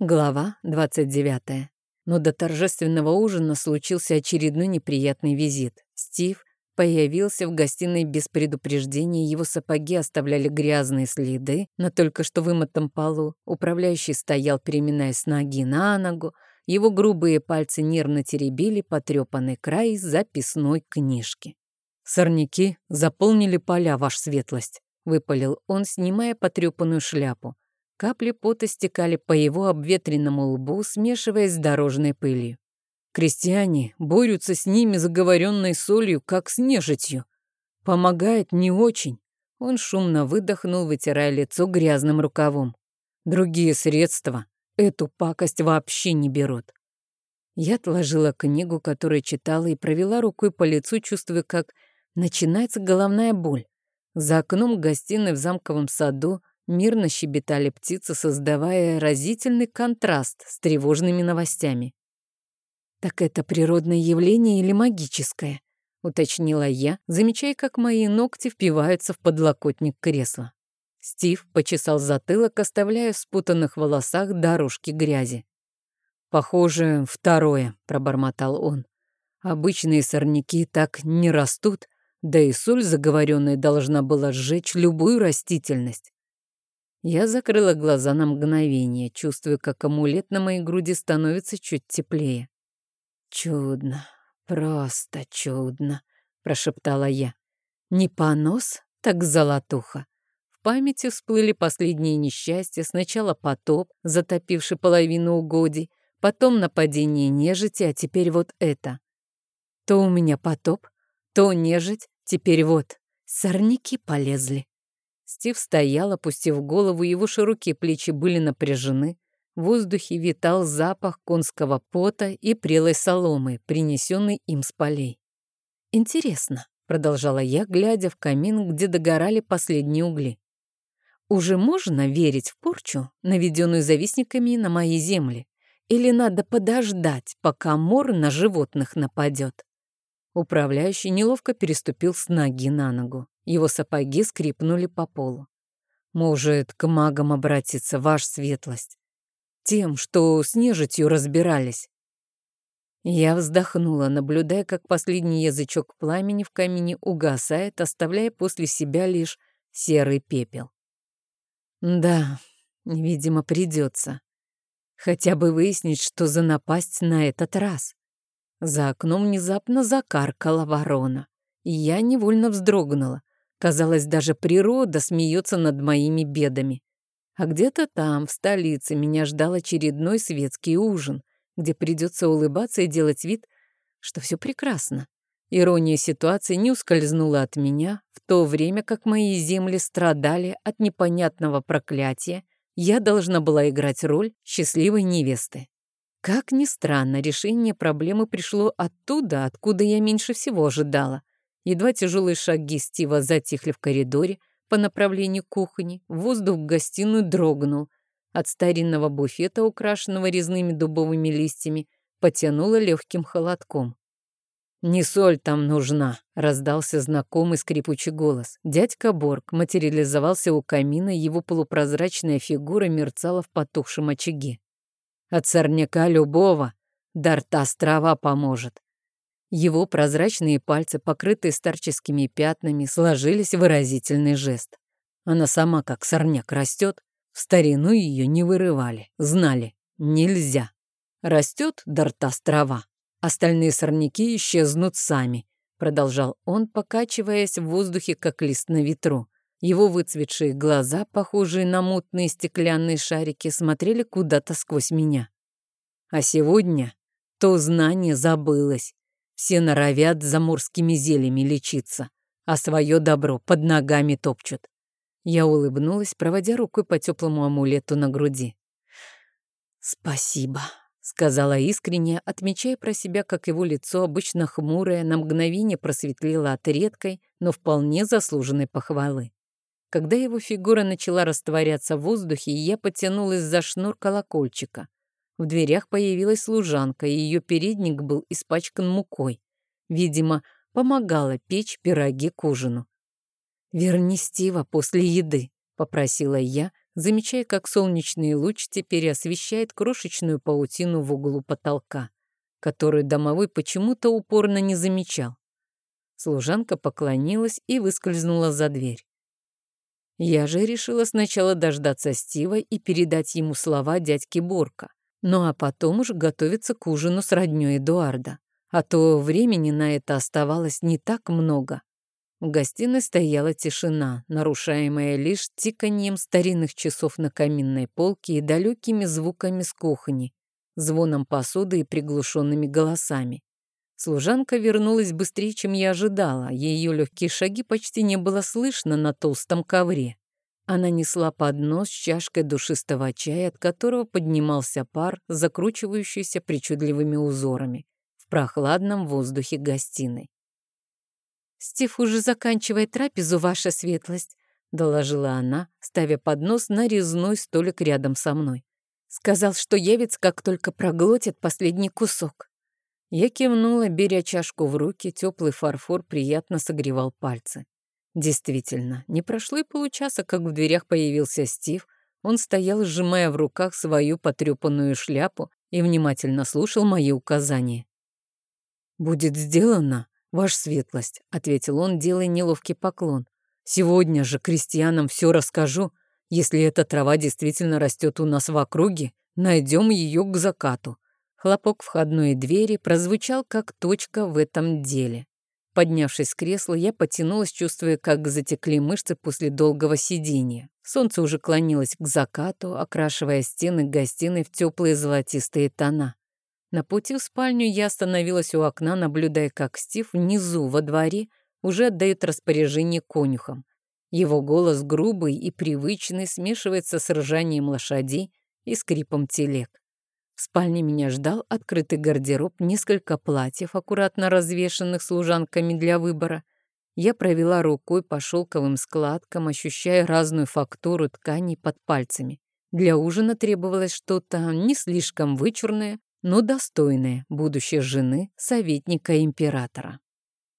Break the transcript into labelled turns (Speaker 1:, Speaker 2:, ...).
Speaker 1: Глава 29. Но до торжественного ужина случился очередной неприятный визит. Стив появился в гостиной без предупреждения, его сапоги оставляли грязные следы на только что вымытом полу. Управляющий стоял, переминаясь с ноги на ногу. Его грубые пальцы нервно теребили потрепанный край записной книжки. «Сорняки заполнили поля, ваша светлость», — выпалил он, снимая потрепанную шляпу. Капли пота стекали по его обветренному лбу, смешиваясь с дорожной пылью. Крестьяне борются с ними заговоренной солью, как с нежитью. Помогает не очень. Он шумно выдохнул, вытирая лицо грязным рукавом. Другие средства эту пакость вообще не берут. Я отложила книгу, которую читала, и провела рукой по лицу, чувствуя, как начинается головная боль. За окном гостиной в замковом саду Мирно щебетали птицы, создавая разительный контраст с тревожными новостями. «Так это природное явление или магическое?» — уточнила я, замечая, как мои ногти впиваются в подлокотник кресла. Стив почесал затылок, оставляя в спутанных волосах дорожки грязи. «Похоже, второе», — пробормотал он. «Обычные сорняки так не растут, да и соль заговоренная должна была сжечь любую растительность. Я закрыла глаза на мгновение, чувствуя, как амулет на моей груди становится чуть теплее. «Чудно, просто чудно», — прошептала я. «Не понос, так золотуха». В памяти всплыли последние несчастья, сначала потоп, затопивший половину угодий, потом нападение нежити, а теперь вот это. То у меня потоп, то нежить, теперь вот сорняки полезли. Стив стоял, опустив голову, его широкие плечи были напряжены. В воздухе витал запах конского пота и прелой соломы, принесенной им с полей. «Интересно», — продолжала я, глядя в камин, где догорали последние угли. «Уже можно верить в порчу, наведенную завистниками на мои земли? Или надо подождать, пока мор на животных нападет?» Управляющий неловко переступил с ноги на ногу. Его сапоги скрипнули по полу. «Может, к магам обратиться, ваш светлость? Тем, что с нежитью разбирались?» Я вздохнула, наблюдая, как последний язычок пламени в камине угасает, оставляя после себя лишь серый пепел. Да, видимо, придется. Хотя бы выяснить, что за напасть на этот раз. За окном внезапно закаркала ворона, и я невольно вздрогнула. Казалось, даже природа смеется над моими бедами. А где-то там, в столице, меня ждал очередной светский ужин, где придется улыбаться и делать вид, что все прекрасно. Ирония ситуации не ускользнула от меня, в то время как мои земли страдали от непонятного проклятия, я должна была играть роль счастливой невесты. Как ни странно, решение проблемы пришло оттуда, откуда я меньше всего ожидала. Едва тяжелые шаги Стива затихли в коридоре по направлению кухни, воздух в гостиную дрогнул. От старинного буфета, украшенного резными дубовыми листьями, потянуло легким холодком. «Не соль там нужна», — раздался знакомый скрипучий голос. Дядька Борг материализовался у камина, его полупрозрачная фигура мерцала в потухшем очаге. «От сорняка любого дарта трава поможет. Его прозрачные пальцы, покрытые старческими пятнами, сложились в выразительный жест. Она сама, как сорняк, растет. В старину ее не вырывали, знали, нельзя. Растет дартас трава, остальные сорняки исчезнут сами, продолжал он, покачиваясь в воздухе, как лист на ветру. Его выцветшие глаза, похожие на мутные стеклянные шарики, смотрели куда-то сквозь меня. А сегодня то знание забылось. Все норовят заморскими зельями лечиться, а свое добро под ногами топчут. Я улыбнулась, проводя рукой по теплому амулету на груди. «Спасибо», — сказала искренне, отмечая про себя, как его лицо, обычно хмурое, на мгновение просветлело от редкой, но вполне заслуженной похвалы. Когда его фигура начала растворяться в воздухе, я потянулась за шнур колокольчика. В дверях появилась служанка, и ее передник был испачкан мукой. Видимо, помогала печь пироги к ужину. «Верни Стива после еды», — попросила я, замечая, как солнечный луч теперь освещает крошечную паутину в углу потолка, которую домовой почему-то упорно не замечал. Служанка поклонилась и выскользнула за дверь. Я же решила сначала дождаться Стива и передать ему слова дядьки Борка, ну а потом уж готовиться к ужину с роднёй Эдуарда, а то времени на это оставалось не так много. В гостиной стояла тишина, нарушаемая лишь тиканьем старинных часов на каминной полке и далекими звуками с кухни, звоном посуды и приглушенными голосами. Служанка вернулась быстрее, чем я ожидала. Ее легкие шаги почти не было слышно на толстом ковре. Она несла поднос с чашкой душистого чая, от которого поднимался пар, закручивающийся причудливыми узорами в прохладном воздухе гостиной. «Стив уже заканчивает трапезу, ваша светлость», — доложила она, ставя поднос на резной столик рядом со мной. «Сказал, что явится, как только проглотит последний кусок». Я кивнула, беря чашку в руки, теплый фарфор приятно согревал пальцы. Действительно, не прошло и получаса, как в дверях появился Стив. Он стоял, сжимая в руках свою потрепанную шляпу и внимательно слушал мои указания. «Будет сделано», «Ваша светлость», — ответил он, делая неловкий поклон. «Сегодня же крестьянам все расскажу. Если эта трава действительно растет у нас в округе, найдем ее к закату». Хлопок входной двери прозвучал как точка в этом деле. Поднявшись с кресла, я потянулась, чувствуя, как затекли мышцы после долгого сидения. Солнце уже клонилось к закату, окрашивая стены гостиной в теплые золотистые тона. На пути в спальню я остановилась у окна, наблюдая, как Стив внизу, во дворе, уже отдает распоряжение конюхам. Его голос грубый и привычный смешивается с ржанием лошадей и скрипом телег. В спальне меня ждал открытый гардероб, несколько платьев, аккуратно развешанных служанками для выбора. Я провела рукой по шелковым складкам, ощущая разную фактуру тканей под пальцами. Для ужина требовалось что-то не слишком вычурное, но достойная будущей жены советника императора.